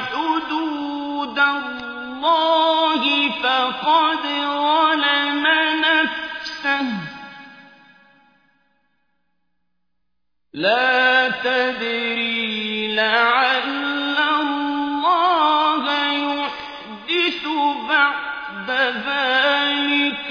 حدود الله فقد ظلم نفسه. لا تدري لعل الله يحدث بعد ذلك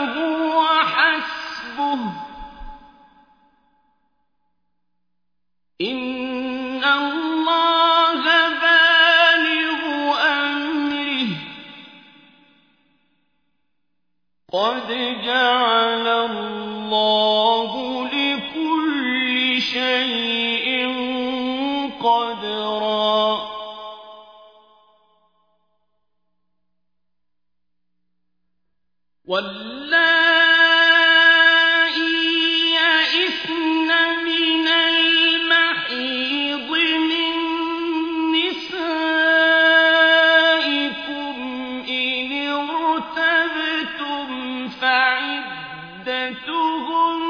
فهو إن الله بالغ أمره قد جعل الله لكل شيء فعدتهن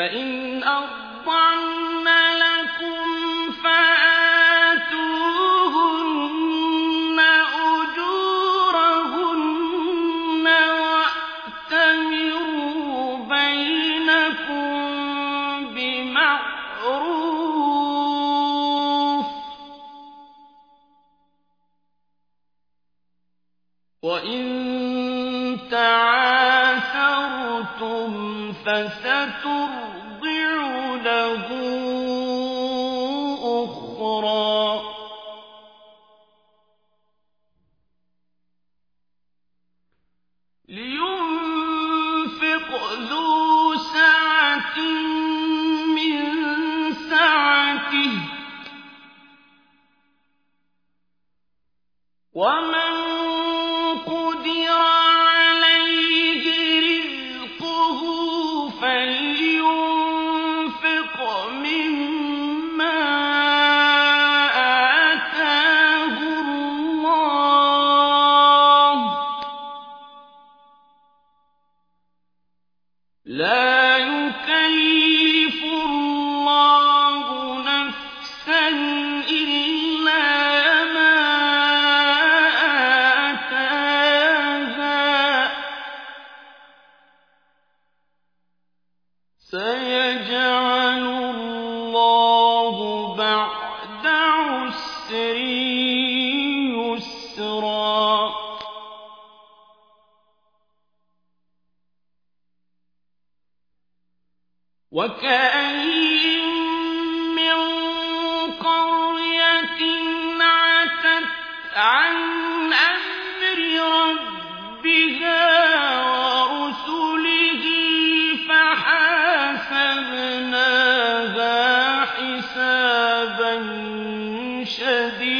فإن لكم فآتوهن أجورهن بينكم وإن تعاثرتم فستر لا يكلف وكأي من قرية عتت عن أمر ربها ورسله فحاسبناها حسابا شديدا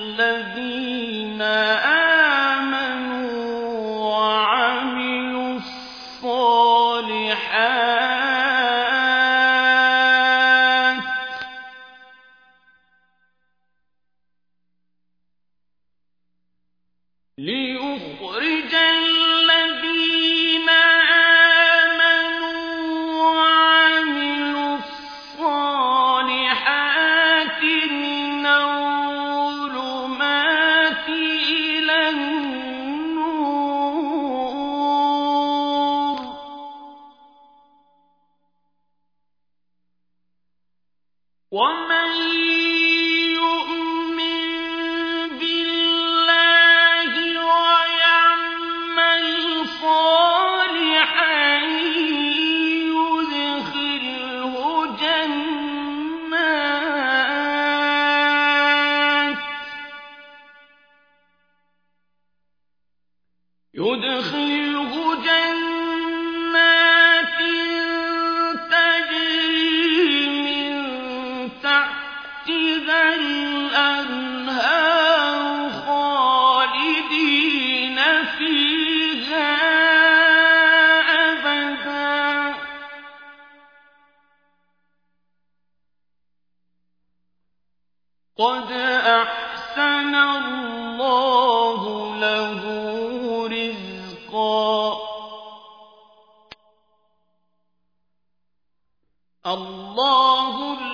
اللَّهُ